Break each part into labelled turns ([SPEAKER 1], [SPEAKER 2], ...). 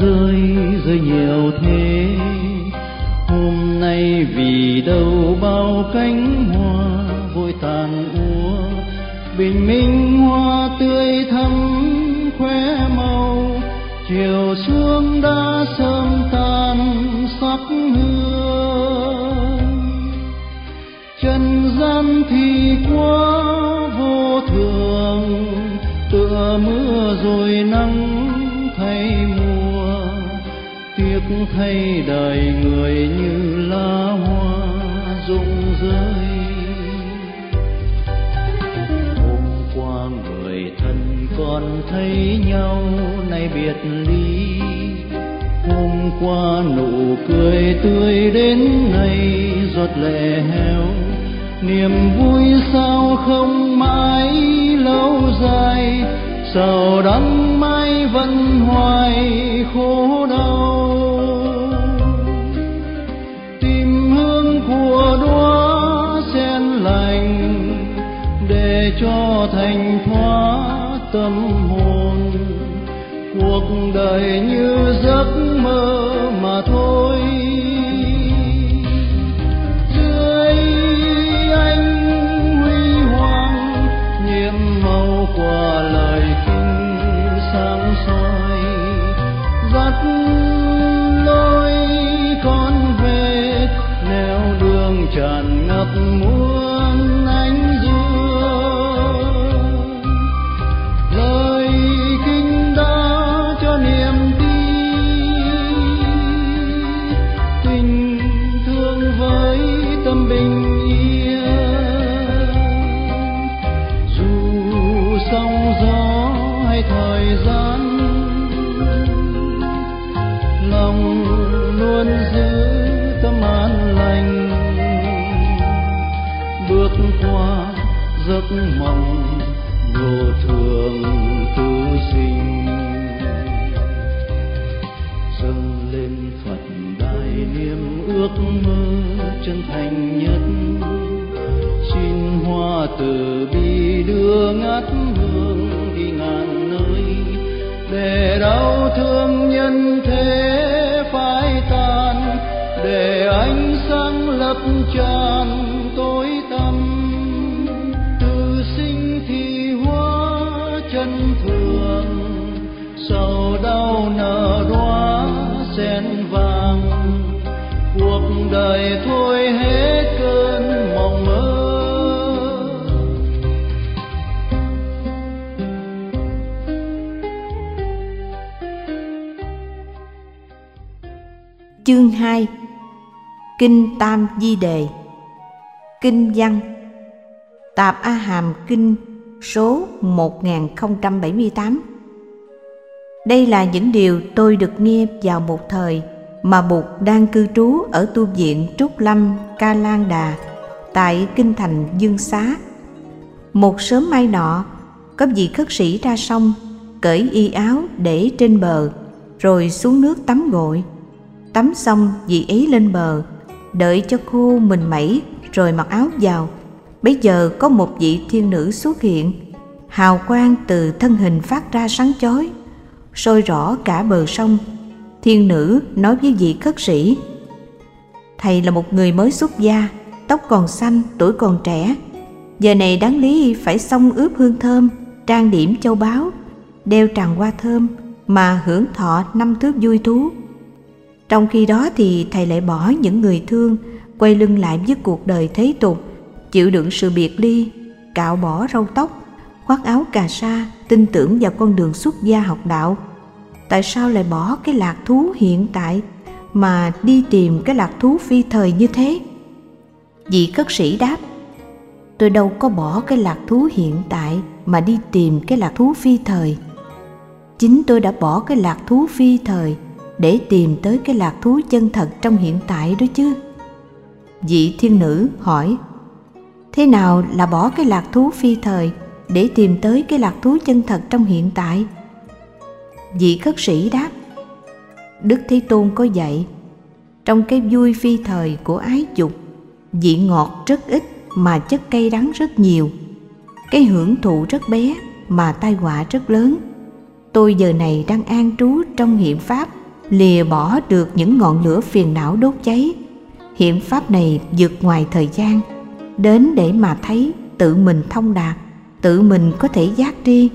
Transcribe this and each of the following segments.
[SPEAKER 1] rơi rơi nhiều thế. Hôm nay vì đâu bao cánh hoa vội tàn úa. Bình minh hoa tươi thắm, khoe màu. Chiều xuống đã sớm tan sắc hương. Trần gian thì quá vô thường, tựa mưa rồi nắng thấy thay đời người như lá hoa rụng rơi. Hôm qua người thân còn thấy nhau, nay biệt ly. Hôm qua nụ cười tươi đến nay, giọt lệ heo. Niềm vui sao không mãi lâu dài sầu đắng mãi vẫn hoài khổ đau. Để cho thành thoát tâm hồn. Cuộc đời như giấc mơ mà thôi. Dưới ánh huy hoàng, nhiệm màu của lời kinh sáng soi. Dắt lối con về, nẻo đường tràn ngập muôn
[SPEAKER 2] Chương 2 Kinh Tam Di Đề Kinh văn Tạp A Hàm Kinh số 1078 Đây là những điều tôi được nghe vào một thời mà Bụt đang cư trú ở tu viện Trúc Lâm Ca Lan Đà tại kinh thành Dương Xá. Một sớm mai nọ, có vị khất sĩ ra sông, cởi y áo để trên bờ, rồi xuống nước tắm gội. Tắm xong dì ấy lên bờ, đợi cho khô mình mẩy rồi mặc áo vào. Bây giờ có một vị thiên nữ xuất hiện, hào quang từ thân hình phát ra sáng chói, sôi rõ cả bờ sông. Thiên nữ nói với vị khất sĩ, Thầy là một người mới xuất gia, tóc còn xanh, tuổi còn trẻ. Giờ này đáng lý phải xông ướp hương thơm, trang điểm châu báu, đeo tràng hoa thơm mà hưởng thọ năm thước vui thú. Trong khi đó thì thầy lại bỏ những người thương, quay lưng lại với cuộc đời thế tục, chịu đựng sự biệt ly, cạo bỏ râu tóc, khoác áo cà sa, tin tưởng vào con đường xuất gia học đạo. Tại sao lại bỏ cái lạc thú hiện tại mà đi tìm cái lạc thú phi thời như thế? Vị cất sĩ đáp, tôi đâu có bỏ cái lạc thú hiện tại mà đi tìm cái lạc thú phi thời. Chính tôi đã bỏ cái lạc thú phi thời để tìm tới cái lạc thú chân thật trong hiện tại đó chứ. Vị thiên nữ hỏi, thế nào là bỏ cái lạc thú phi thời để tìm tới cái lạc thú chân thật trong hiện tại? Vị khất sĩ đáp, Đức Thế Tôn có dạy, trong cái vui phi thời của ái dục, vị ngọt rất ít mà chất cay đắng rất nhiều, cái hưởng thụ rất bé mà tai họa rất lớn. tôi giờ này đang an trú trong hiện pháp lìa bỏ được những ngọn lửa phiền não đốt cháy. Hiện pháp này vượt ngoài thời gian, đến để mà thấy tự mình thông đạt, tự mình có thể giác tri.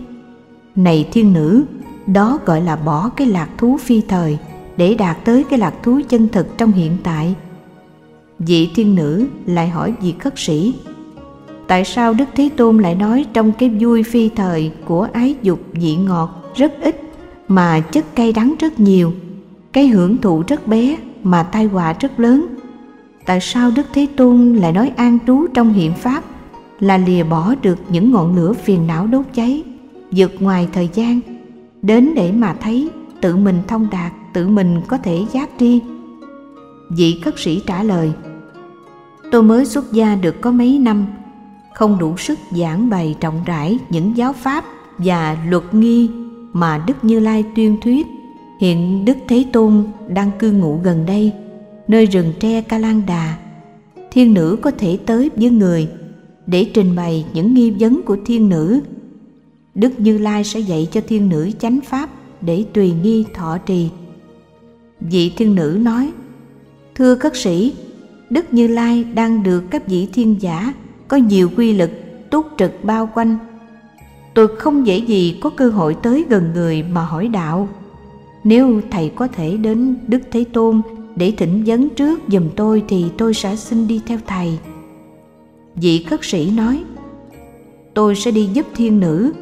[SPEAKER 2] Này thiên nữ, đó gọi là bỏ cái lạc thú phi thời để đạt tới cái lạc thú chân thực trong hiện tại. Vị thiên nữ lại hỏi vị khất sĩ, tại sao đức thế tôn lại nói trong cái vui phi thời của ái dục vị ngọt rất ít mà chất cay đắng rất nhiều? Cái hưởng thụ rất bé mà tai họa rất lớn. Tại sao đức thế tôn lại nói an trú trong hiện pháp là lìa bỏ được những ngọn lửa phiền não đốt cháy, vượt ngoài thời gian, đến để mà thấy tự mình thông đạt, tự mình có thể giác tri? Vị cất sĩ trả lời, tôi mới xuất gia được có mấy năm, không đủ sức giảng bày rộng rãi những giáo pháp và luật nghi mà đức như lai tuyên thuyết hiện đức thế tôn đang cư ngụ gần đây, nơi rừng tre ca lan đà. Thiên nữ có thể tới với người để trình bày những nghi vấn của thiên nữ. Đức như lai sẽ dạy cho thiên nữ chánh pháp để tùy nghi thọ trì. Vị thiên nữ nói, thưa các sĩ, đức như lai đang được các vị thiên giả có nhiều quy lực túc trực bao quanh. Tôi không dễ gì có cơ hội tới gần người mà hỏi đạo nếu thầy có thể đến đức thế tôn để thỉnh vấn trước giùm tôi thì tôi sẽ xin đi theo thầy. Vị khất sĩ nói, tôi sẽ đi giúp thiên nữ.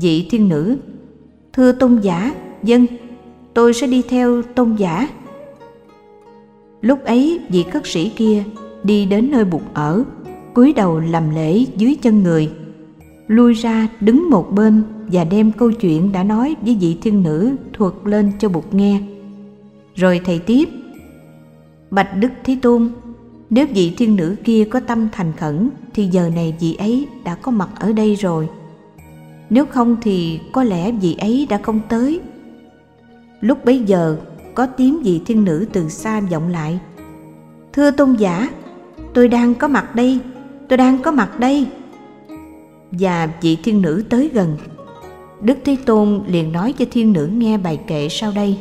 [SPEAKER 2] Vị thiên nữ, thưa tôn giả dân tôi sẽ đi theo tôn giả. Lúc ấy, vị khất sĩ kia đi đến nơi bụt ở, cúi đầu làm lễ dưới chân người, lui ra đứng một bên và đem câu chuyện đã nói với vị thiên nữ thuật lên cho bụt nghe. Rồi thầy tiếp, bạch đức thế tôn, nếu vị thiên nữ kia có tâm thành khẩn, thì giờ này vị ấy đã có mặt ở đây rồi. Nếu không thì có lẽ vị ấy đã không tới. Lúc bấy giờ, có tiếng vị thiên nữ từ xa vọng lại. Thưa tôn giả, tôi đang có mặt đây, tôi đang có mặt đây. Và vị thiên nữ tới gần đức thế tôn liền nói cho thiên nữ nghe bài kệ sau đây.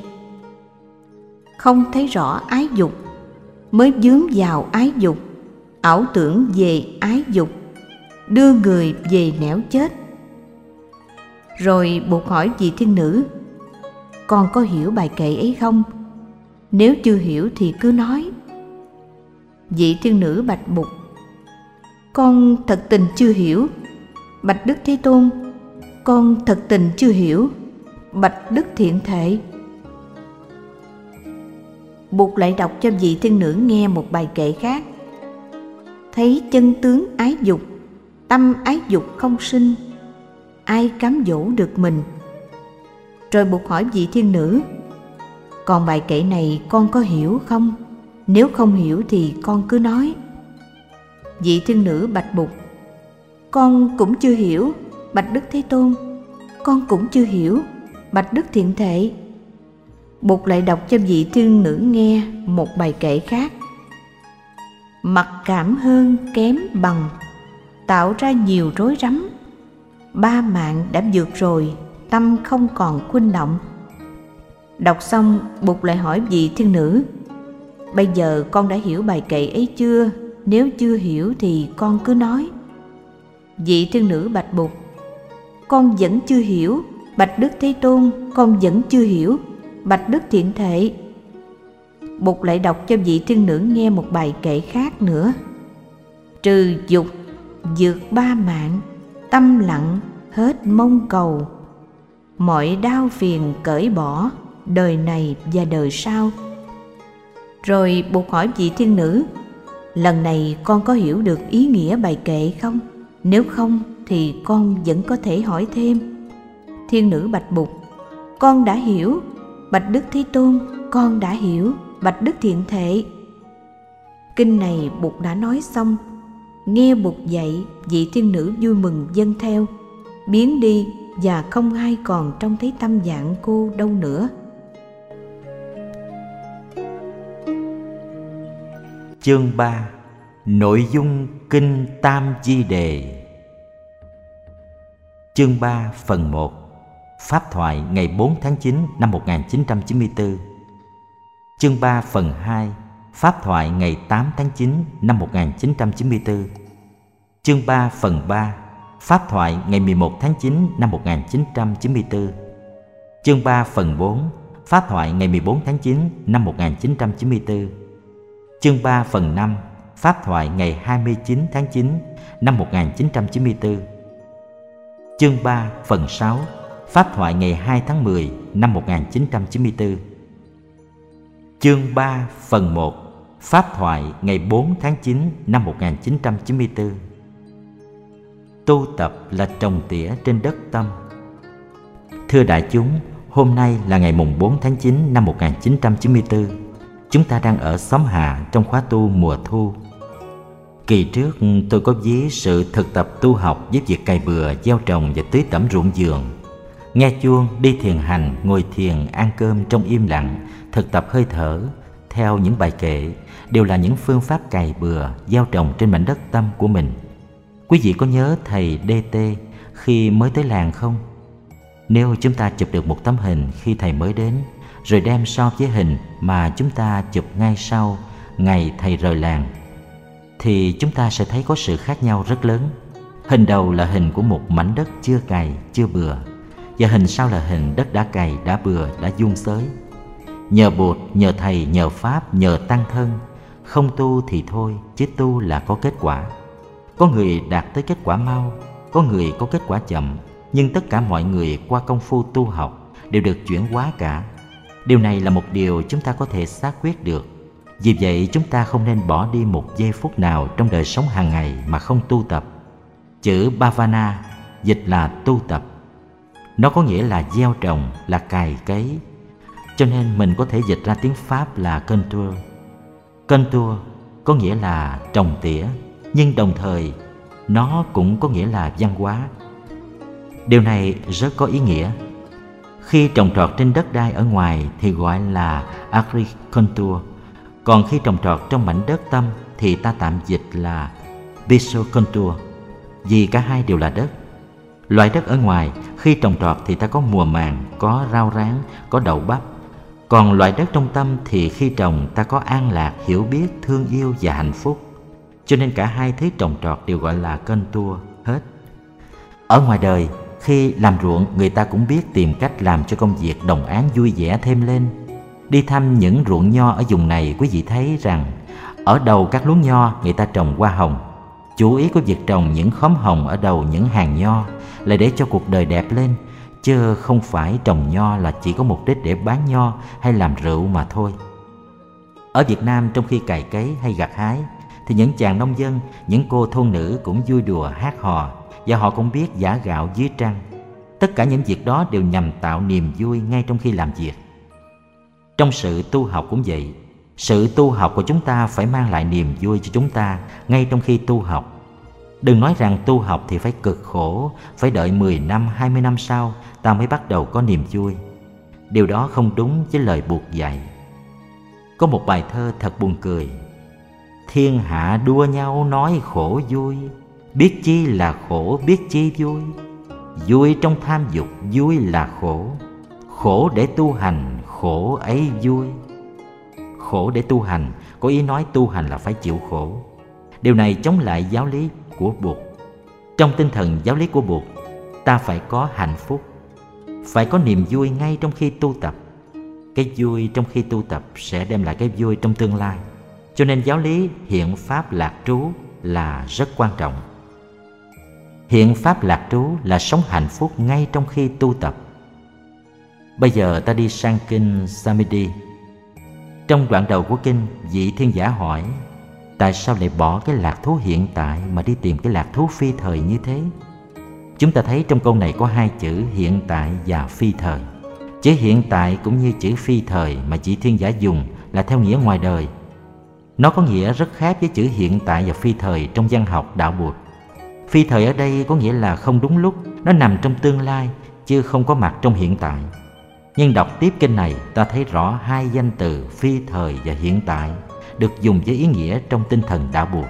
[SPEAKER 2] Không thấy rõ ái dục, mới dướng vào ái dục, ảo tưởng về ái dục, đưa người về nẻo chết. Rồi buộc hỏi vị thiên nữ, con có hiểu bài kệ ấy không? Nếu chưa hiểu thì cứ nói. Vị thiên nữ bạch bục con thật tình chưa hiểu. Bạch đức thế tôn con thật tình chưa hiểu. Bạch đức thiện thể. Bụt lại đọc cho vị thiên nữ nghe một bài kệ khác. Thấy chân tướng ái dục, Tâm ái dục không sinh, Ai cám dỗ được mình? Rồi Bụt hỏi vị thiên nữ, Còn bài kệ này con có hiểu không? Nếu không hiểu thì con cứ nói. Vị thiên nữ bạch Bụt Con cũng chưa hiểu. Bạch Đức Thế Tôn. Con cũng chưa hiểu. Bạch Đức Thiện Thệ. Bụt lại đọc cho vị thiên nữ nghe một bài kệ khác. Mặc cảm hơn kém bằng, Tạo ra nhiều rối rắm. Ba mạng đã vượt rồi, Tâm không còn khuynh động. Đọc xong, Bụt lại hỏi vị thiên nữ, Bây giờ con đã hiểu bài kệ ấy chưa? Nếu chưa hiểu thì con cứ nói. Vị thiên nữ bạch Bụt con vẫn chưa hiểu. Bạch Đức Thế Tôn Con vẫn chưa hiểu. Bạch đức thiện thệ Bụt lại đọc cho vị thiên nữ nghe một bài kệ khác nữa. Trừ dục, dược ba mạng, tâm lặng, hết mong cầu. Mọi đau phiền cởi bỏ, đời này và đời sau. Rồi Bụt hỏi vị thiên nữ Lần này con có hiểu được ý nghĩa bài kệ không? Nếu không thì con vẫn có thể hỏi thêm. Thiên nữ bạch Bụt Con đã hiểu. Bạch Đức Thế Tôn, con đã hiểu, Bạch Đức Thiện Thệ. Kinh này Bụt đã nói xong, nghe Bụt dạy, vị thiên nữ vui mừng dân theo, biến đi và không ai còn trông thấy tâm dạng cô đâu nữa.
[SPEAKER 3] Chương 3 Nội dung Kinh Tam Di Đề. Chương 3 phần 1 Pháp thoại ngày 4 tháng 9 năm 1994 Chương 3 phần 2 Pháp thoại ngày 8 tháng 9 năm 1994 Chương 3 phần 3 Pháp thoại ngày 11 tháng 9 năm 1994 Chương 3 phần 4 Pháp thoại ngày 14 tháng 9 năm 1994 Chương 3 phần 5 Pháp thoại ngày 29 tháng 9 năm 1994 Chương 3 phần 6 Pháp thoại ngày 2 tháng 10 năm 1994 Chương 3 phần 1 Pháp thoại ngày 4 tháng 9 năm 1994 Tu tập là trồng tỉa trên đất tâm. Thưa đại chúng, hôm nay là ngày mùng 4 tháng 9 năm 1994 Chúng ta đang ở xóm Hà trong khóa tu mùa thu. Kỳ trước tôi có ví sự thực tập tu học với việc cày bừa, gieo trồng và tưới tẩm ruộng vườn Nghe chuông, đi thiền hành, ngồi thiền, ăn cơm trong im lặng, thực tập hơi thở Theo những bài kệ đều là những phương pháp cày bừa, gieo trồng trên mảnh đất tâm của mình Quý vị có nhớ thầy DT khi mới tới làng không? Nếu chúng ta chụp được một tấm hình khi thầy mới đến Rồi đem so với hình mà chúng ta chụp ngay sau ngày thầy rời làng thì chúng ta sẽ thấy có sự khác nhau rất lớn. Hình đầu là hình của một mảnh đất chưa cày, chưa bừa Và hình sau là hình đất đã cày, đã bừa, đã dung xới Nhờ bột, nhờ thầy, nhờ pháp, nhờ tăng thân Không tu thì thôi, chứ tu là có kết quả. Có người đạt tới kết quả mau có người có kết quả chậm nhưng tất cả mọi người qua công phu tu học đều được chuyển hóa cả. Điều này là một điều chúng ta có thể xác quyết được vì vậy, chúng ta không nên bỏ đi một giây phút nào trong đời sống hàng ngày mà không tu tập. Chữ bhavana, dịch là tu tập. Nó có nghĩa là gieo trồng, là cài cấy. Cho nên mình có thể dịch ra tiếng pháp là contour. Contour có nghĩa là trồng tỉa, nhưng đồng thời, nó cũng có nghĩa là văn hóa. Điều này rất có ý nghĩa. Khi trồng trọt trên đất đai ở ngoài thì gọi là agriculture còn khi trồng trọt trong mảnh đất tâm thì ta tạm dịch là pisciculture vì cả hai đều là đất. Loại đất ở ngoài, khi trồng trọt thì ta có mùa màng, có rau rán, có đậu bắp. Còn loại đất trong tâm thì khi trồng, ta có an lạc, hiểu biết, thương yêu và hạnh phúc. Cho nên cả hai thứ trồng trọt đều gọi là kênh tua hết. Ở ngoài đời, khi làm ruộng, người ta cũng biết tìm cách làm cho công việc đồng án vui vẻ thêm lên đi thăm những ruộng nho ở vùng này quý vị thấy rằng ở đầu các luống nho người ta trồng hoa hồng chủ ý của việc trồng những khóm hồng ở đầu những hàng nho là để cho cuộc đời đẹp lên chứ không phải trồng nho là chỉ có mục đích để bán nho hay làm rượu mà thôi ở Việt Nam trong khi cày cấy hay gặt hái thì những chàng nông dân, những cô thôn nữ cũng vui đùa hát hò và họ cũng biết giả gạo dưới trăng. Tất cả những việc đó đều nhằm tạo niềm vui ngay trong khi làm việc. Trong sự tu học cũng vậy, sự tu học của chúng ta phải mang lại niềm vui cho chúng ta ngay trong khi tu học. Đừng nói rằng tu học thì phải cực khổ, phải đợi 10 năm, 20 năm sau ta mới bắt đầu có niềm vui. Điều đó không đúng với lời buộc dạy. Có một bài thơ thật buồn cười thiên hạ đua nhau nói khổ vui biết chi là khổ biết chi vui vui trong tham dục vui là khổ khổ để tu hành khổ ấy vui. Khổ để tu hành, có ý nói tu hành là phải chịu khổ. Điều này chống lại giáo lý của bụt. Trong tinh thần giáo lý của bụt, ta phải có hạnh phúc. Phải có niềm vui ngay trong khi tu tập. Cái vui trong khi tu tập sẽ đem lại cái vui trong tương lai. Cho nên giáo lý hiện pháp lạc trú là rất quan trọng. Hiện pháp lạc trú là sống hạnh phúc ngay trong khi tu tập bây giờ ta đi sang kinh samidi trong đoạn đầu của kinh vị thiên giả hỏi tại sao lại bỏ cái lạc thú hiện tại mà đi tìm cái lạc thú phi thời như thế chúng ta thấy trong câu này có hai chữ hiện tại và phi thời chữ hiện tại cũng như chữ phi thời mà chỉ thiên giả dùng là theo nghĩa ngoài đời nó có nghĩa rất khác với chữ hiện tại và phi thời trong văn học đạo Bụt. Phi thời ở đây có nghĩa là không đúng lúc, nó nằm trong tương lai, chứ không có mặt trong hiện tại. Nhưng đọc tiếp kinh này, ta thấy rõ hai danh từ phi thời và hiện tại được dùng với ý nghĩa trong tinh thần đạo buộc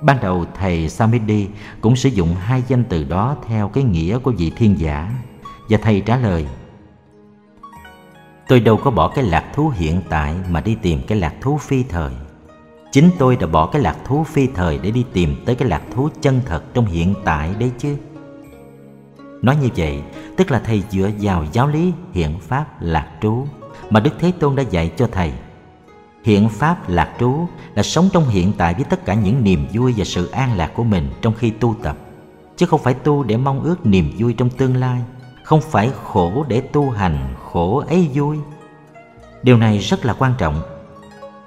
[SPEAKER 3] Ban đầu thầy Samidi cũng sử dụng hai danh từ đó theo cái nghĩa của vị thiên giả. và thầy trả lời tôi đâu có bỏ cái lạc thú hiện tại mà đi tìm cái lạc thú phi thời chính tôi đã bỏ cái lạc thú phi thời để đi tìm tới cái lạc thú chân thật trong hiện tại đấy chứ nói như vậy, tức là thầy dựa vào giáo lý hiện pháp lạc trú mà đức thế tôn đã dạy cho thầy. Hiện pháp lạc trú là sống trong hiện tại với tất cả những niềm vui và sự an lạc của mình trong khi tu tập, chứ không phải tu để mong ước niềm vui trong tương lai, không phải khổ để tu hành khổ ấy vui. Điều này rất là quan trọng.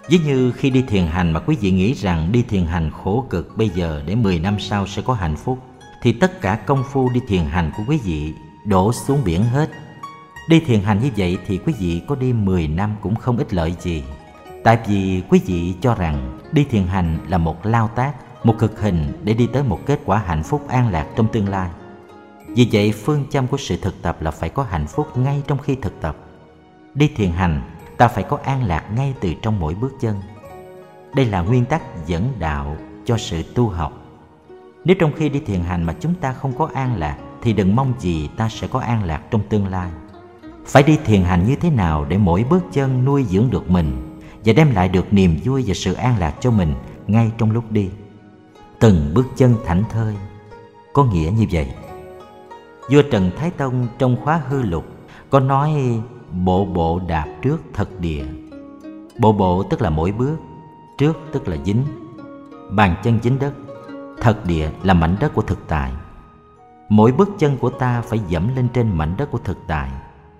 [SPEAKER 3] Ví như khi đi thiền hành mà quý vị nghĩ rằng đi thiền hành khổ cực bây giờ để 10 năm sau sẽ có hạnh phúc thì tất cả công phu đi thiền hành của quý vị đổ xuống biển hết. Đi thiền hành như vậy thì quý vị có đi 10 năm cũng không ích lợi gì. Tại vì quý vị cho rằng đi thiền hành là một lao tác, một cực hình để đi tới một kết quả hạnh phúc an lạc trong tương lai. Vì vậy phương châm của sự thực tập là phải có hạnh phúc ngay trong khi thực tập. Đi thiền hành ta phải có an lạc ngay từ trong mỗi bước chân đây là nguyên tắc dẫn đạo cho sự tu học nếu trong khi đi thiền hành mà chúng ta không có an lạc, thì đừng mong gì ta sẽ có an lạc trong tương lai. Phải đi thiền hành như thế nào để mỗi bước chân nuôi dưỡng được mình và đem lại được niềm vui và sự an lạc cho mình ngay trong lúc đi? Từng bước chân thảnh thơi, có nghĩa như vậy. Vua trần thái tông trong khóa hư lục có nói, bộ bộ đạp trước thật địa. Bộ bộ tức là mỗi bước, trước tức là dính, bàn chân dính đất thật địa là mảnh đất của thực tại. Mỗi bước chân của ta phải dẫm lên trên mảnh đất của thực tại.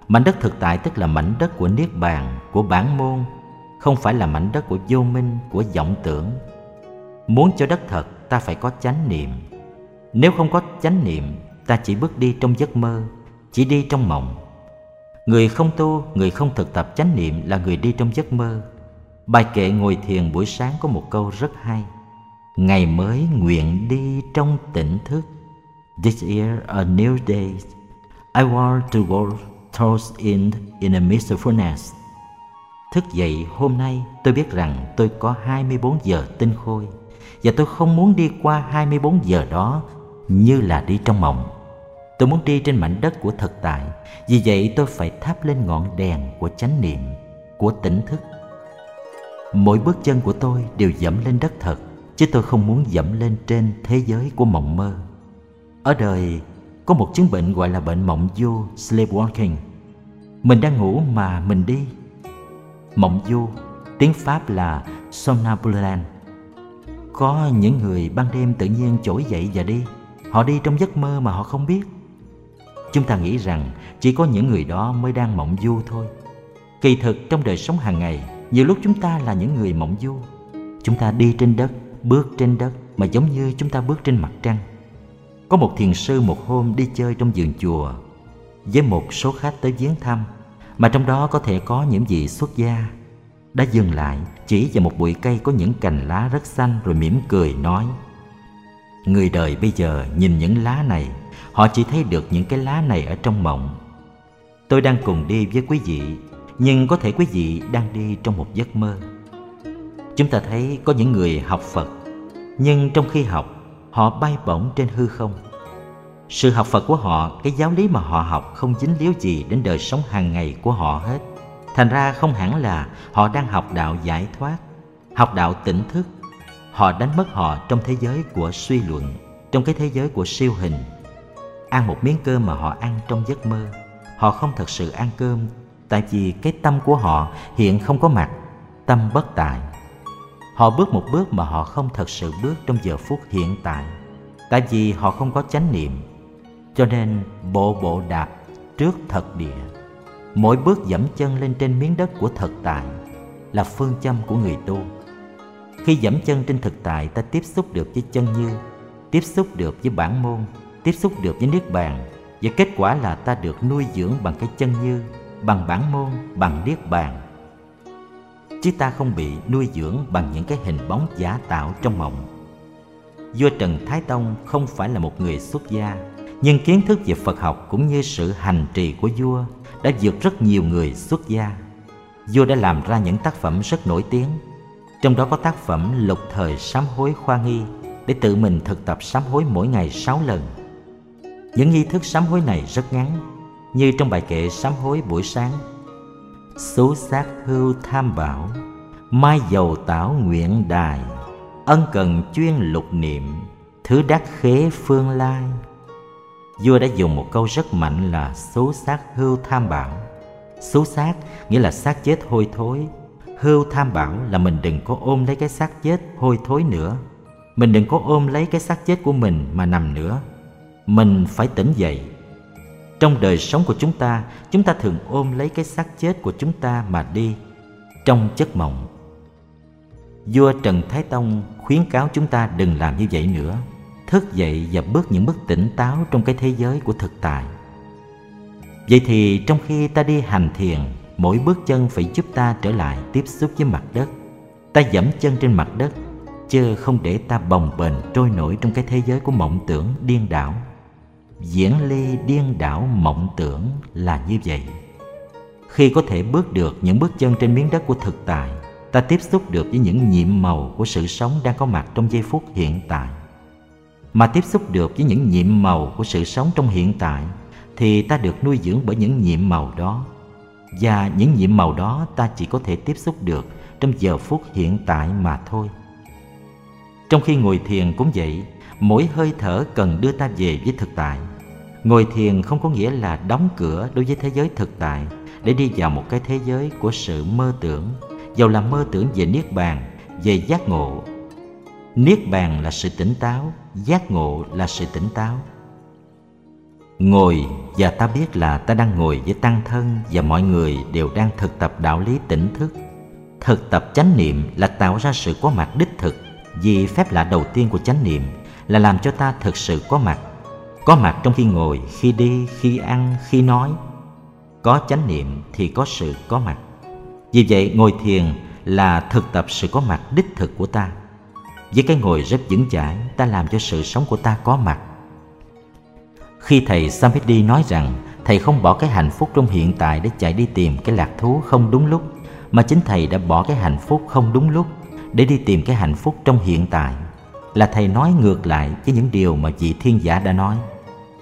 [SPEAKER 3] Mảnh đất thực tại tức là mảnh đất của niết bàn của bản môn không phải là mảnh đất của vô minh của vọng tưởng. Muốn cho đất thật ta phải có chánh niệm. Nếu không có chánh niệm ta chỉ bước đi trong giấc mơ chỉ đi trong mộng. Người không tu, người không thực tập chánh niệm là người đi trong giấc mơ. Bài kệ ngồi thiền buổi sáng có một câu rất hay. Ngày mới nguyện đi trong tỉnh thức. This year, a new day. I want to go towards in in a mindfulness. Thức dậy hôm nay, tôi biết rằng tôi có 24 giờ tinh khôi và tôi không muốn đi qua 24 giờ đó như là đi trong mộng. Tôi muốn đi trên mảnh đất của thực tại, Vì vậy tôi phải thắp lên ngọn đèn của chánh niệm, Của tỉnh thức Mỗi bước chân của tôi đều dẫm lên đất thật Chứ tôi không muốn dẫm lên trên thế giới của mộng mơ. Ở đời có một chứng bệnh gọi là bệnh mộng du Sleepwalking. Mình đang ngủ mà mình đi. Mộng du Tiếng Pháp là somnambulant Có những người ban đêm tự nhiên trỗi dậy và đi. Họ đi trong giấc mơ mà họ không biết. Chúng ta nghĩ rằng chỉ có những người đó mới đang mộng du thôi. Kỳ thực trong đời sống hàng ngày, nhiều lúc chúng ta là những người mộng du. Chúng ta đi trên đất, bước trên đất mà giống như chúng ta bước trên mặt trăng. Có một thiền sư một hôm đi chơi trong vườn chùa với một số khách tới viếng thăm, mà trong đó có thể có những vị xuất gia đã dừng lại chỉ vào một bụi cây có những cành lá rất xanh rồi mỉm cười nói, người đời bây giờ nhìn những lá này, Họ chỉ thấy được những cái lá này ở trong mộng Tôi đang cùng đi với quý vị, Nhưng có thể quý vị đang đi trong một giấc mơ Chúng ta thấy có những người học Phật nhưng trong khi học, Họ bay bổng trên hư không. Sự học Phật của họ, Cái giáo lý mà họ học không dính líu gì Đến đời sống hàng ngày của họ hết. Thành ra không hẳn là Họ đang học đạo giải thoát, Học đạo tỉnh thức. Họ đánh mất họ trong thế giới của suy luận, Trong cái thế giới của siêu hình. Ăn một miếng cơm mà họ ăn trong giấc mơ. Họ không thật sự ăn cơm, tại vì cái tâm của họ hiện không có mặt, tâm bất tại họ bước một bước mà họ không thật sự bước trong giờ phút hiện tại. Tại vì họ không có chánh niệm. Cho nên bộ bộ đạp trước thật địa. Mỗi bước dẫm chân lên trên miếng đất của thực tại là phương châm của người tu. Khi dẫm chân trên thực tại ta tiếp xúc được với chân như tiếp xúc được với bản môn tiếp xúc được với Niết Bàn. Và kết quả là ta được nuôi dưỡng bằng cái chân như, bằng bản môn, bằng Niết Bàn. Chứ ta không bị nuôi dưỡng bằng những cái hình bóng giả tạo trong mộng. Vua Trần Thái Tông không phải là một người xuất gia, nhưng kiến thức về Phật học cũng như sự hành trì của vua đã vượt rất nhiều người xuất gia. Vua đã làm ra những tác phẩm rất nổi tiếng, trong đó có tác phẩm Lục Thời Sám Hối Khoa Nghi để tự mình thực tập sám hối mỗi ngày sáu lần những nghi thức sám hối này rất ngắn, như trong bài kệ sám hối buổi sáng số xác hưu tham bảo, mai dầu tảo nguyện đài. Ân cần chuyên lục niệm, thứ đắc khế phương lai. Vua đã dùng một câu rất mạnh là số xác hưu tham bảo. Số xác nghĩa là xác chết hôi thối. Hưu tham bảo là mình đừng có ôm lấy cái xác chết hôi thối nữa. Mình đừng có ôm lấy cái xác chết của mình mà nằm nữa. Mình phải tỉnh dậy trong đời sống của chúng ta chúng ta thường ôm lấy cái xác chết của chúng ta mà đi, trong giấc mộng. Vua trần thái tông khuyến cáo chúng ta đừng làm như vậy nữa, thức dậy và bước những bước tỉnh táo trong cái thế giới của thực tại. Vậy thì trong khi ta đi hành thiền, mỗi bước chân phải giúp ta trở lại tiếp xúc với mặt đất. Ta dẫm chân trên mặt đất, chứ không để ta bồng bềnh trôi nổi trong cái thế giới của mộng tưởng điên đảo diễn ly điên đảo mộng tưởng là như vậy. Khi có thể bước được những bước chân trên miếng đất của thực tại, ta tiếp xúc được với những nhiệm màu của sự sống đang có mặt trong giây phút hiện tại. Mà tiếp xúc được với những nhiệm màu của sự sống trong hiện tại, thì ta được nuôi dưỡng bởi những nhiệm màu đó. Và những nhiệm màu đó ta chỉ có thể tiếp xúc được trong giờ phút hiện tại mà thôi. Trong khi ngồi thiền cũng vậy mỗi hơi thở cần đưa ta về với thực tại. Ngồi thiền không có nghĩa là đóng cửa đối với thế giới thực tại để đi vào một cái thế giới của sự mơ tưởng. Dầu là mơ tưởng về niết bàn, về giác ngộ. Niết bàn là sự tỉnh táo, giác ngộ là sự tỉnh táo. Ngồi, và ta biết là ta đang ngồi với tăng thân và mọi người đều đang thực tập đạo lý tỉnh thức. Thực tập chánh niệm là tạo ra sự có mặt đích thực, vì phép lạ đầu tiên của chánh niệm là làm cho ta thực sự có mặt. Có mặt trong khi ngồi, khi đi, khi ăn, khi nói. Có chánh niệm thì có sự có mặt. Vì vậy, ngồi thiền là thực tập sự có mặt đích thực của ta. Với cái ngồi rất vững chãi, ta làm cho sự sống của ta có mặt. Khi thầy Samedi nói rằng, thầy không bỏ cái hạnh phúc trong hiện tại để chạy đi tìm cái lạc thú không đúng lúc, mà chính thầy đã bỏ cái hạnh phúc không đúng lúc để đi tìm cái hạnh phúc trong hiện tại là thầy nói ngược lại với những điều mà vị thiên giả đã nói.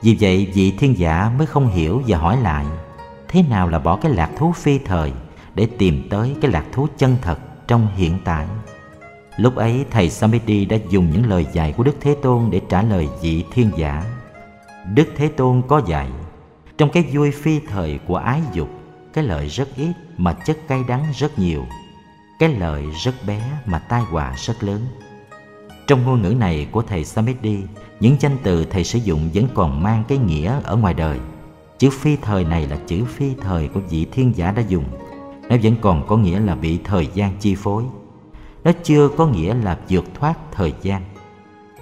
[SPEAKER 3] Vì vậy, vị thiên giả mới không hiểu và hỏi lại, thế nào là bỏ cái lạc thú phi thời để tìm tới cái lạc thú chân thật trong hiện tại? Lúc ấy, thầy samiti đã dùng những lời dạy của đức thế tôn để trả lời vị thiên giả. Đức thế tôn có dạy, trong cái vui phi thời của ái dục, cái lợi rất ít mà chất cay đắng rất nhiều, cái lợi rất bé mà tai họa rất lớn trong ngôn ngữ này của thầy Samedi, những danh từ thầy sử dụng vẫn còn mang cái nghĩa ở ngoài đời. Chữ phi thời này là chữ phi thời của vị thiên giả đã dùng. Nó vẫn còn có nghĩa là bị thời gian chi phối. Nó chưa có nghĩa là vượt thoát thời gian.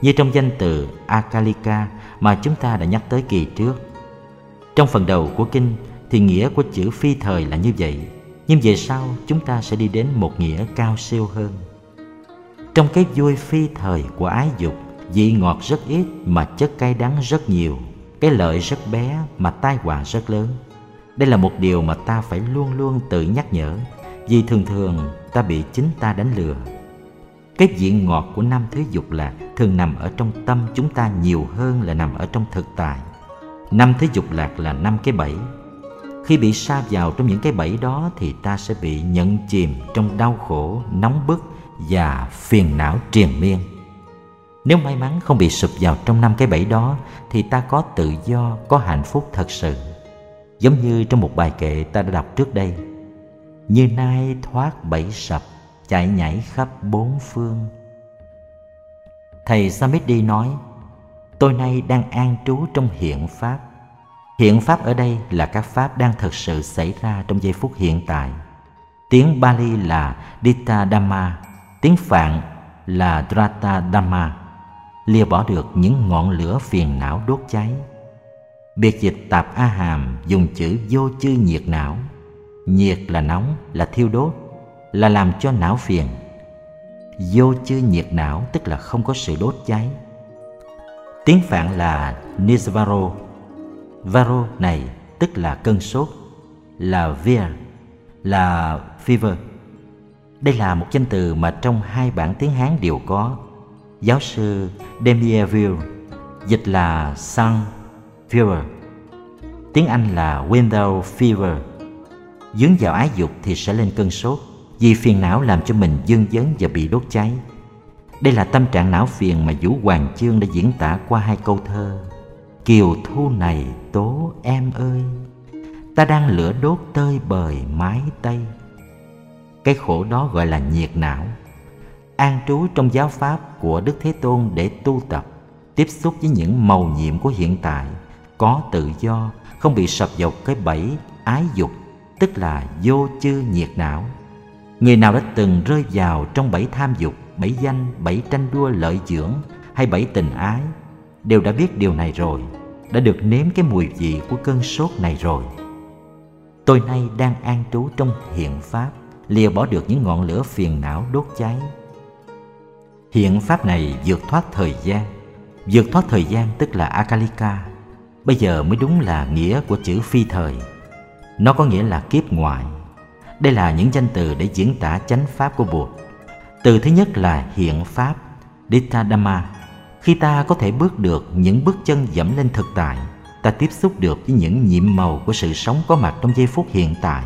[SPEAKER 3] Như trong danh từ Akalika mà chúng ta đã nhắc tới kỳ trước. Trong phần đầu của kinh thì nghĩa của chữ phi thời là như vậy. Nhưng về sau chúng ta sẽ đi đến một nghĩa cao siêu hơn trong cái vui phi thời của ái dục, vị ngọt rất ít mà chất cay đắng rất nhiều. Cái lợi rất bé mà tai họa rất lớn. Đây là một điều mà ta phải luôn luôn tự nhắc nhở, vì thường thường ta bị chính ta đánh lừa. Cái vị ngọt của năm thứ dục là thường nằm ở trong tâm chúng ta nhiều hơn là nằm ở trong thực tại. Năm thứ dục lạc là năm cái bẫy. Khi bị sa vào trong những cái bẫy đó thì ta sẽ bị nhận chìm trong đau khổ, nóng bức và phiền não triền miên. Nếu may mắn không bị sụp vào trong năm cái bẫy đó, thì ta có tự do, có hạnh phúc thật sự. Giống như trong một bài kệ ta đã đọc trước đây, như nay thoát bẫy sập chạy nhảy khắp bốn phương. Thầy samedi nói, tôi nay đang an trú trong hiện pháp. Hiện pháp ở đây là các pháp đang thật sự xảy ra trong giây phút hiện tại. Tiếng bali là ditta dhamma tiếng Phạn là Drata Dhamma, lìa bỏ được những ngọn lửa phiền não đốt cháy. Biệt dịch tạp A Hàm dùng chữ vô chư nhiệt não. Nhiệt là nóng, là thiêu đốt, là làm cho não phiền. Vô chư nhiệt não tức là không có sự đốt cháy. Tiếng Phạn là Nisvaro. Varo này tức là cơn sốt, là Vir, là fever đây là một danh từ mà trong hai bản tiếng Hán đều có. Giáo sư Demierville dịch là Sun Fever. tiếng Anh là window fever. Dướng vào ái dục thì sẽ lên cơn sốt, vì phiền não làm cho mình dương dấn và bị đốt cháy. Đây là tâm trạng não phiền mà Vũ Hoàng Chương đã diễn tả qua hai câu thơ. Kiều thu này tố em ơi, ta đang lửa đốt tơi bời mái tây. Cái khổ đó gọi là nhiệt não. An trú trong giáo pháp của Đức Thế Tôn để tu tập, tiếp xúc với những màu nhiệm của hiện tại, có tự do, không bị sập vào cái bẫy ái dục, tức là vô chư nhiệt não. Người nào đã từng rơi vào trong bẫy tham dục, bẫy danh, bẫy tranh đua lợi dưỡng hay bẫy tình ái đều đã biết điều này rồi, đã được nếm cái mùi vị của cơn sốt này rồi. Tôi nay đang an trú trong hiện pháp, lìa bỏ được những ngọn lửa phiền não đốt cháy. Hiện pháp này vượt thoát thời gian, vượt thoát thời gian tức là Akalika. Bây giờ mới đúng là nghĩa của chữ phi thời. Nó có nghĩa là kiếp ngoại. Đây là những danh từ để diễn tả chánh pháp của Bụt. Từ thứ nhất là hiện pháp, Dittadhamma. Khi ta có thể bước được những bước chân dẫm lên thực tại, ta tiếp xúc được với những nhiệm màu của sự sống có mặt trong giây phút hiện tại,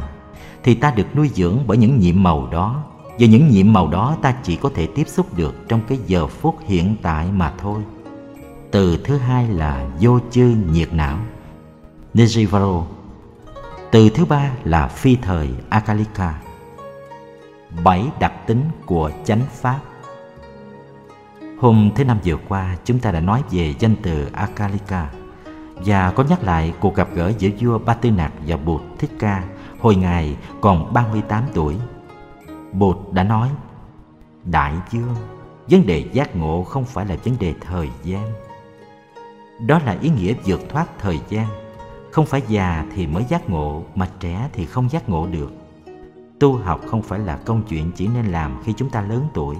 [SPEAKER 3] thì ta được nuôi dưỡng bởi những nhiệm màu đó. Và những nhiệm màu đó ta chỉ có thể tiếp xúc được trong cái giờ phút hiện tại mà thôi. Từ thứ hai là vô chư nhiệt não, Nijivaro. Từ thứ ba là phi thời Akalika bảy đặc tính của chánh pháp Hôm thứ năm vừa qua chúng ta đã nói về danh từ Akalika và có nhắc lại cuộc gặp gỡ giữa vua Ba Tư Nạc và Bụt Thích Ca hồi ngài còn 38 tuổi. Bột đã nói Đại dương, vấn đề giác ngộ không phải là vấn đề thời gian. Đó là ý nghĩa vượt thoát thời gian. Không phải già thì mới giác ngộ mà trẻ thì không giác ngộ được tu học không phải là công chuyện chỉ nên làm khi chúng ta lớn tuổi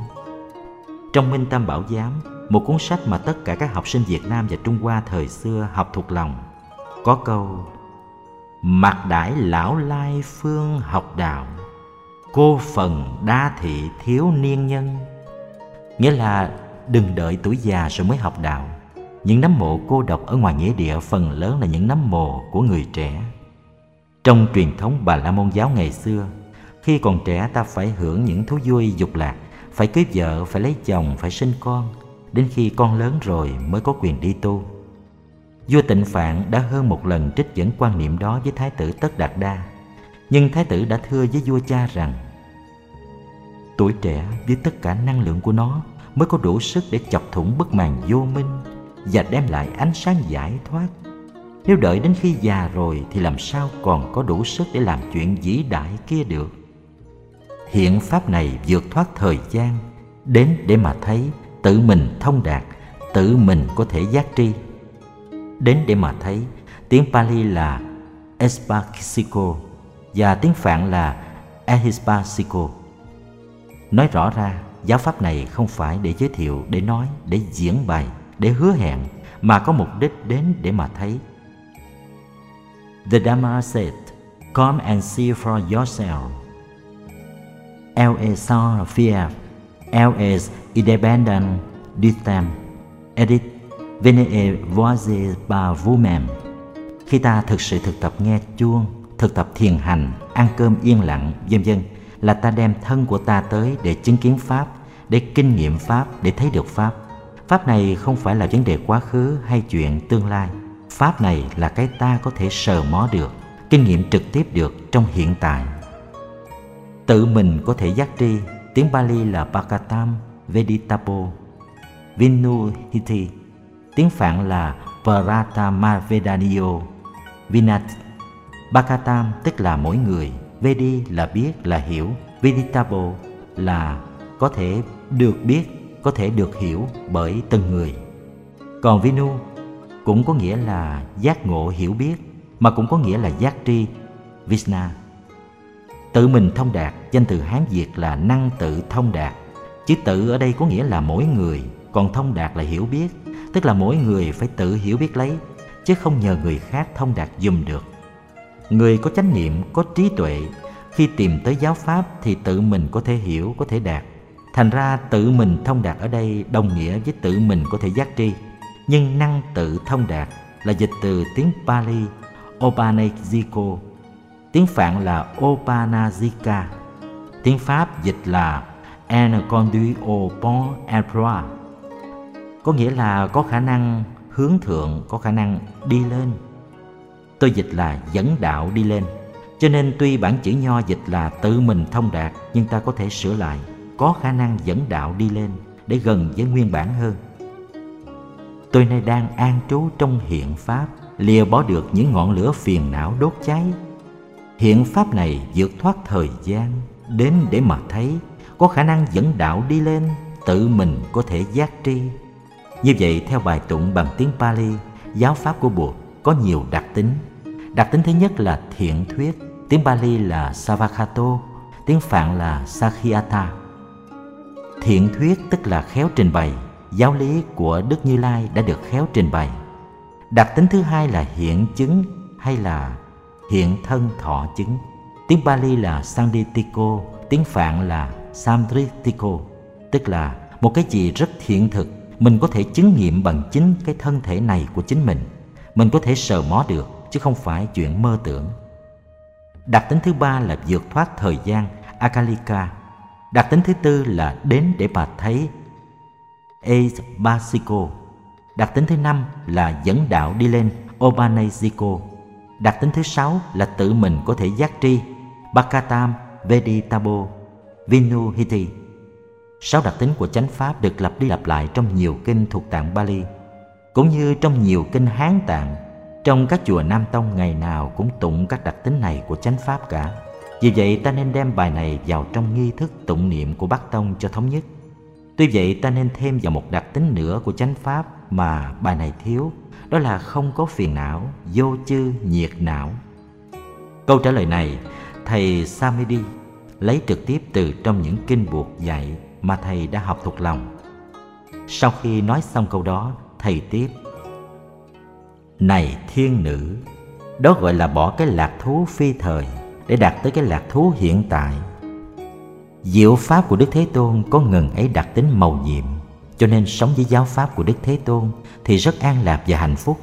[SPEAKER 3] trong minh tâm bảo giám một cuốn sách mà tất cả các học sinh việt nam và trung hoa thời xưa học thuộc lòng có câu mặc đãi lão lai phương học đạo cô phần đa thị thiếu niên nhân nghĩa là đừng đợi tuổi già rồi mới học đạo những nấm mộ cô độc ở ngoài nghĩa địa phần lớn là những nấm mồ của người trẻ trong truyền thống bà la môn giáo ngày xưa khi còn trẻ ta phải hưởng những thú vui dục lạc, phải cưới vợ, phải lấy chồng, phải sinh con. Đến khi con lớn rồi mới có quyền đi tu. Vua Tịnh Phạn đã hơn một lần trích dẫn quan niệm đó với Thái tử Tất Đạt Đa. Nhưng Thái tử đã thưa với vua cha rằng, Tuổi trẻ với tất cả năng lượng của nó mới có đủ sức để chọc thủng bức màn vô minh và đem lại ánh sáng giải thoát. Nếu đợi đến khi già rồi thì làm sao còn có đủ sức để làm chuyện vĩ đại kia được hiện pháp này vượt thoát thời gian đến để mà thấy tự mình thông đạt, tự mình có thể giác tri đến để mà thấy tiếng Pali là Espakisiko và tiếng Phạn là Ehispasiko. Nói rõ ra, giáo pháp này không phải để giới thiệu, để nói, để diễn bày, để hứa hẹn, mà có mục đích đến để mà thấy. The Dhamma said, Come and see for yourself. L is sans fear, L is independent distant, edit, venez voici par vous-même. Khi ta thực sự thực tập nghe chuông, thực tập thiền hành, ăn cơm yên lặng, vân vân, là ta đem thân của ta tới để chứng kiến Pháp, để kinh nghiệm Pháp, để thấy được Pháp. Pháp này không phải là vấn đề quá khứ hay chuyện tương lai. Pháp này là cái ta có thể sờ mó được, kinh nghiệm trực tiếp được trong hiện tại tự mình có thể giác tri tiếng Bali là Pakatam Veditapo Vinuhiti tiếng Phạn là Pratamavedaniyo. Vinat bakatam tức là mỗi người Vedi là biết là hiểu Veditapo là có thể được biết có thể được hiểu bởi từng người còn Vinu cũng có nghĩa là giác ngộ hiểu biết mà cũng có nghĩa là giác tri Vishna Tự mình thông đạt, danh từ Hán Việt là năng tự thông đạt. Chữ tự ở đây có nghĩa là mỗi người, còn thông đạt là hiểu biết, tức là mỗi người phải tự hiểu biết lấy, chứ không nhờ người khác thông đạt dùm được. Người có chánh niệm, có trí tuệ, khi tìm tới giáo pháp thì tự mình có thể hiểu, có thể đạt. Thành ra tự mình thông đạt ở đây đồng nghĩa với tự mình có thể giác tri. Nhưng năng tự thông đạt là dịch từ tiếng Pali opanajiko tiếng Phạn là opanajika tiếng Pháp dịch là En conduit au bon có nghĩa là có khả năng hướng thượng, có khả năng đi lên. Tôi dịch là dẫn đạo đi lên. Cho nên tuy bản chữ nho dịch là tự mình thông đạt nhưng ta có thể sửa lại, có khả năng dẫn đạo đi lên để gần với nguyên bản hơn. Tôi nay đang an trú trong hiện pháp, lìa bỏ được những ngọn lửa phiền não đốt cháy. Hiện pháp này vượt thoát thời gian, đến để mà thấy, có khả năng dẫn đạo đi lên, tự mình có thể giác tri. Như vậy theo bài tụng bằng tiếng Pali, giáo pháp của Bụt có nhiều đặc tính. Đặc tính thứ nhất là thiện thuyết, tiếng Pali là Savakato, tiếng Phạn là Sakhiata. Thiện thuyết tức là khéo trình bày, giáo lý của Đức Như Lai đã được khéo trình bày. Đặc tính thứ hai là hiện chứng hay là hiện thân thọ chứng. Tiếng Bali là Sanditiko, tiếng Phạn là Samdritiko, tức là một cái gì rất thiện thực, mình có thể chứng nghiệm bằng chính cái thân thể này của chính mình. Mình có thể sờ mó được, chứ không phải chuyện mơ tưởng. Đặc tính thứ ba là vượt thoát thời gian, Akalika. Đặc tính thứ tư là đến để bà thấy, Eis Basico. Đặc tính thứ năm là dẫn đạo đi lên, Obaneziko. Đặc tính thứ sáu là tự mình có thể giác tri, Bakatam Veditabo, Vinuhiti. Sáu đặc tính của chánh pháp được lặp đi lặp lại trong nhiều kinh thuộc tạng Bali, cũng như trong nhiều kinh Hán tạng. Trong các chùa Nam Tông ngày nào cũng tụng các đặc tính này của chánh pháp cả. Vì vậy ta nên đem bài này vào trong nghi thức tụng niệm của Bắc Tông cho thống nhất. Tuy vậy ta nên thêm vào một đặc tính nữa của chánh pháp mà bài này thiếu, đó là không có phiền não, vô chư, nhiệt não. Câu trả lời này, thầy Samedi lấy trực tiếp từ trong những kinh buộc dạy mà thầy đã học thuộc lòng. Sau khi nói xong câu đó, thầy tiếp. Này thiên nữ, đó gọi là bỏ cái lạc thú phi thời để đạt tới cái lạc thú hiện tại. Diệu pháp của Đức Thế Tôn có ngần ấy đặc tính màu nhiệm, cho nên sống với giáo pháp của Đức Thế Tôn thì rất an lạc và hạnh phúc.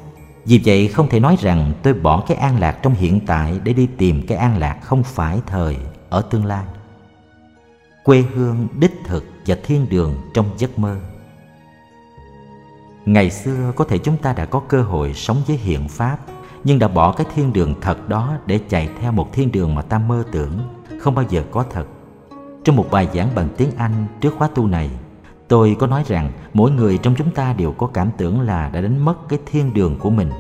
[SPEAKER 3] Vì vậy không thể nói rằng tôi bỏ cái an lạc trong hiện tại để đi tìm cái an lạc không phải thời ở tương lai quê hương đích thực và thiên đường trong giấc mơ. Ngày xưa có thể chúng ta đã có cơ hội sống với hiện pháp, nhưng đã bỏ cái thiên đường thật đó để chạy theo một thiên đường mà ta mơ tưởng, không bao giờ có thật. Trong một bài giảng bằng tiếng anh trước khóa tu này, tôi có nói rằng mỗi người trong chúng ta đều có cảm tưởng là đã đánh mất cái thiên đường của mình.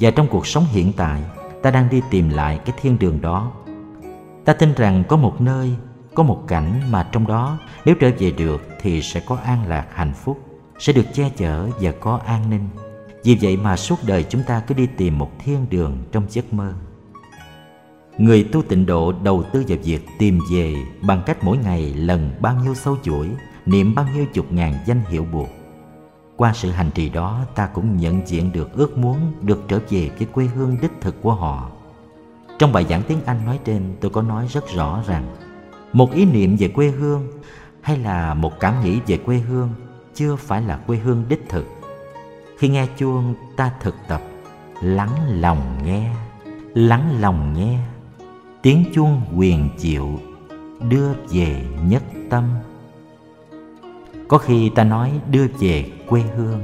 [SPEAKER 3] Và trong cuộc sống hiện tại, ta đang đi tìm lại cái thiên đường đó. Ta tin rằng có một nơi có một cảnh mà trong đó, nếu trở về được thì sẽ có an lạc hạnh phúc, sẽ được che chở và có an ninh. Vì vậy mà suốt đời chúng ta cứ đi tìm một thiên đường trong giấc mơ. Người tu tịnh độ đầu tư vào việc tìm về bằng cách mỗi ngày lần bao nhiêu sâu chuỗi, niệm bao nhiêu chục ngàn danh hiệu buộc. Qua sự hành trì đó, ta cũng nhận diện được ước muốn được trở về cái quê hương đích thực của họ. Trong bài giảng tiếng anh nói trên, tôi có nói rất rõ rằng một ý niệm về quê hương hay là một cảm nghĩ về quê hương chưa phải là quê hương đích thực. Khi nghe chuông ta thực tập, lắng lòng nghe, lắng lòng nghe. Tiếng chuông quyền chịu đưa về nhất tâm. Có khi ta nói đưa về quê hương.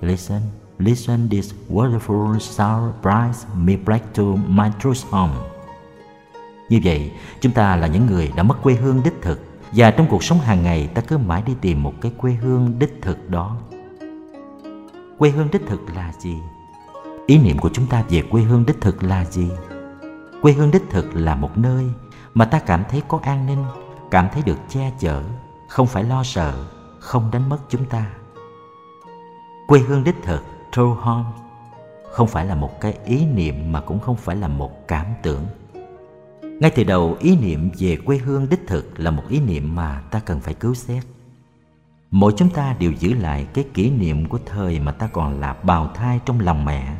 [SPEAKER 3] Listen listen this wonderful sound, bright, me back to my true home như vậy, chúng ta là những người đã mất quê hương đích thực và trong cuộc sống hàng ngày ta cứ mãi đi tìm một cái quê hương đích thực đó. Quê hương đích thực là gì? Ý niệm của chúng ta về quê hương đích thực là gì? Quê hương đích thực là một nơi mà ta cảm thấy có an ninh, cảm thấy được che chở, không phải lo sợ, không đánh mất chúng ta. Quê hương đích thực, true home, không phải là một cái ý niệm mà cũng không phải là một cảm tưởng ngay từ đầu, ý niệm về quê hương đích thực là một ý niệm mà ta cần phải cứu xét. Mỗi chúng ta đều giữ lại cái kỷ niệm của thời mà ta còn là bào thai trong lòng mẹ.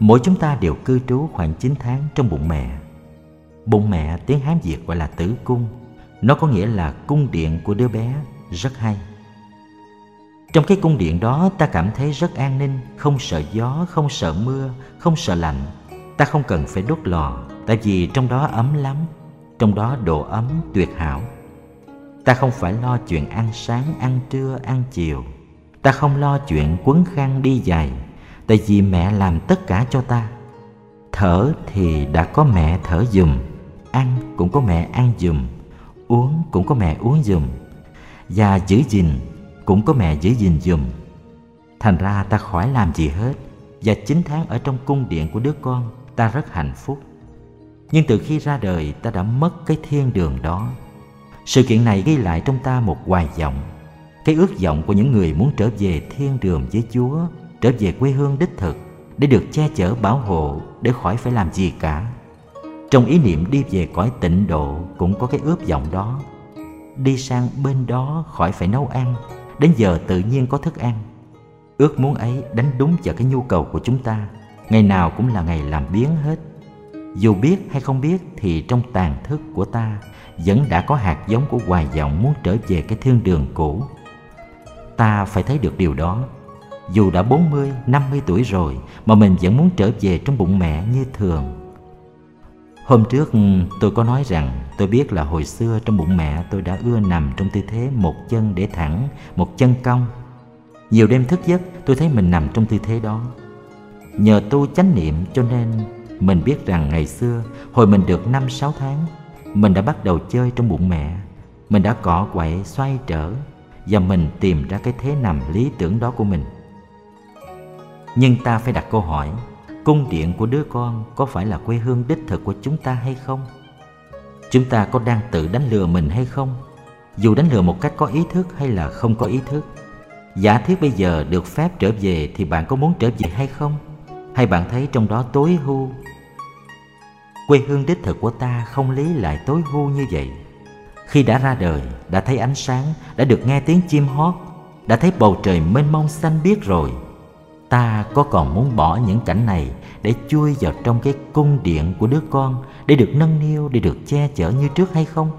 [SPEAKER 3] Mỗi chúng ta đều cư trú khoảng 9 tháng trong bụng mẹ. Bụng mẹ tiếng hán việt gọi là tử cung. Nó có nghĩa là cung điện của đứa bé. Rất hay. Trong cái cung điện đó, ta cảm thấy rất an ninh, không sợ gió, không sợ mưa, không sợ lạnh. Ta không cần phải đốt lò tại vì trong đó ấm lắm, trong đó độ ấm tuyệt hảo. Ta không phải lo chuyện ăn sáng, ăn trưa, ăn chiều. Ta không lo chuyện quấn khăn đi giày, tại vì mẹ làm tất cả cho ta. Thở thì đã có mẹ thở giùm, ăn cũng có mẹ ăn giùm, uống cũng có mẹ uống giùm, và giữ gìn cũng có mẹ giữ gìn giùm. Thành ra ta khỏi làm gì hết, và chín tháng ở trong cung điện của đứa con, ta rất hạnh phúc nhưng từ khi ra đời, ta đã mất cái thiên đường đó. Sự kiện này ghi lại trong ta một hoài vọng. Cái ước vọng của những người muốn trở về thiên đường với chúa, trở về quê hương đích thực, để được che chở, bảo hộ, để khỏi phải làm gì cả. Trong ý niệm đi về cõi tịnh độ cũng có cái ước vọng đó. Đi sang bên đó khỏi phải nấu ăn, đến giờ tự nhiên có thức ăn. Ước muốn ấy đánh đúng vào cái nhu cầu của chúng ta. Ngày nào cũng là ngày làm biến hết dù biết hay không biết thì trong tàn thức của ta vẫn đã có hạt giống của hoài vọng muốn trở về cái thiên đường cũ ta phải thấy được điều đó dù đã 40, 50 tuổi rồi mà mình vẫn muốn trở về trong bụng mẹ như thường. Hôm trước ừ, tôi có nói rằng tôi biết là hồi xưa trong bụng mẹ tôi đã ưa nằm trong tư thế một chân để thẳng, một chân cong. Nhiều đêm thức giấc tôi thấy mình nằm trong tư thế đó. Nhờ tu chánh niệm cho nên mình biết rằng ngày xưa, hồi mình được 5-6 tháng, mình đã bắt đầu chơi trong bụng mẹ. Mình đã cọ quậy, xoay trở và mình tìm ra cái thế nằm lý tưởng đó của mình. Nhưng ta phải đặt câu hỏi, cung điện của đứa con có phải là quê hương đích thực của chúng ta hay không? Chúng ta có đang tự đánh lừa mình hay không? Dù đánh lừa một cách có ý thức hay là không có ý thức, giả thiết bây giờ được phép trở về thì bạn có muốn trở về hay không? Hay bạn thấy trong đó tối hưu quê hương đích thực của ta không lý lại tối hưu như vậy. Khi đã ra đời, đã thấy ánh sáng, đã được nghe tiếng chim hót, đã thấy bầu trời mênh mông xanh biếc rồi, ta có còn muốn bỏ những cảnh này để chui vào trong cái cung điện của đứa con để được nâng niu, để được che chở như trước hay không?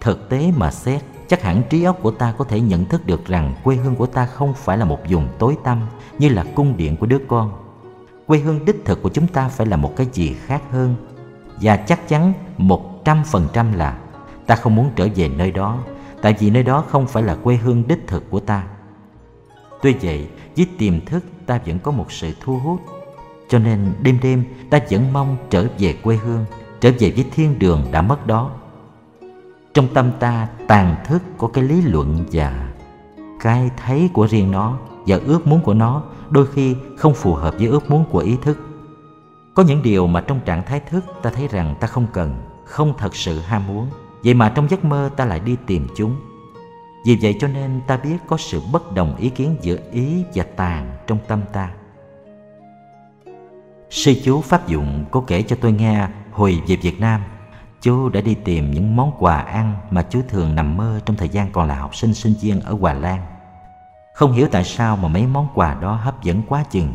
[SPEAKER 3] Thực tế mà xét, chắc hẳn trí óc của ta có thể nhận thức được rằng quê hương của ta không phải là một vùng tối tăm như là cung điện của đứa con quê hương đích thực của chúng ta phải là một cái gì khác hơn? Và chắc chắn một trăm phần trăm là ta không muốn trở về nơi đó, tại vì nơi đó không phải là quê hương đích thực của ta. Tuy vậy, với tiềm thức ta vẫn có một sự thu hút. Cho nên đêm đêm ta vẫn mong trở về quê hương, trở về với thiên đường đã mất đó. Trong tâm ta tàn thức có cái lý luận và cái thấy của riêng nó và ước muốn của nó đôi khi không phù hợp với ước muốn của ý thức có những điều mà trong trạng thái thức ta thấy rằng ta không cần không thật sự ham muốn vậy mà trong giấc mơ ta lại đi tìm chúng vì vậy cho nên ta biết có sự bất đồng ý kiến giữa ý và tàn trong tâm ta. Sư chú Pháp Dụng có kể cho tôi nghe hồi về Việt Nam, chú đã đi tìm những món quà ăn mà chú thường nằm mơ trong thời gian còn là học sinh sinh viên ở Hòa Lan. Không hiểu tại sao mà mấy món quà đó hấp dẫn quá chừng.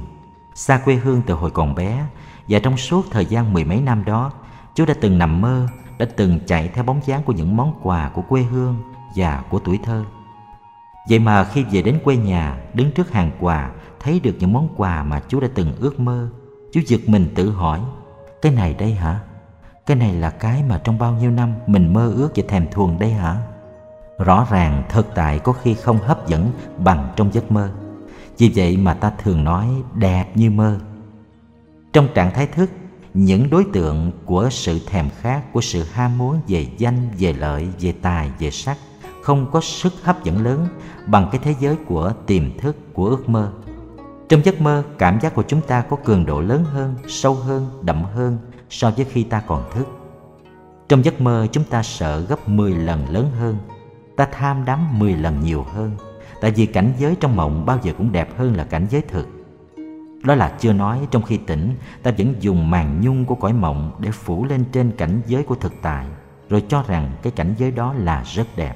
[SPEAKER 3] Xa quê hương từ hồi còn bé và trong suốt thời gian mười mấy năm đó, chú đã từng nằm mơ, đã từng chạy theo bóng dáng của những món quà của quê hương và của tuổi thơ. Vậy mà khi về đến quê nhà, đứng trước hàng quà, thấy được những món quà mà chú đã từng ước mơ, chú giật mình tự hỏi, cái này đây hả? Cái này là cái mà trong bao nhiêu năm mình mơ ước và thèm thuồng đây hả? Rõ ràng thực tại có khi không hấp dẫn bằng trong giấc mơ. Vì vậy mà ta thường nói đẹp như mơ. Trong trạng thái thức, những đối tượng của sự thèm khát, của sự ham muốn về danh, về lợi, về tài, về sắc không có sức hấp dẫn lớn bằng cái thế giới của tiềm thức của ước mơ trong giấc mơ cảm giác của chúng ta có cường độ lớn hơn sâu hơn đậm hơn so với khi ta còn thức trong giấc mơ chúng ta sợ gấp 10 lần lớn hơn ta tham đắm 10 lần nhiều hơn. Tại vì cảnh giới trong mộng bao giờ cũng đẹp hơn là cảnh giới thực. Đó là chưa nói trong khi tỉnh, ta vẫn dùng màn nhung của cõi mộng để phủ lên trên cảnh giới của thực tại, rồi cho rằng cái cảnh giới đó là rất đẹp.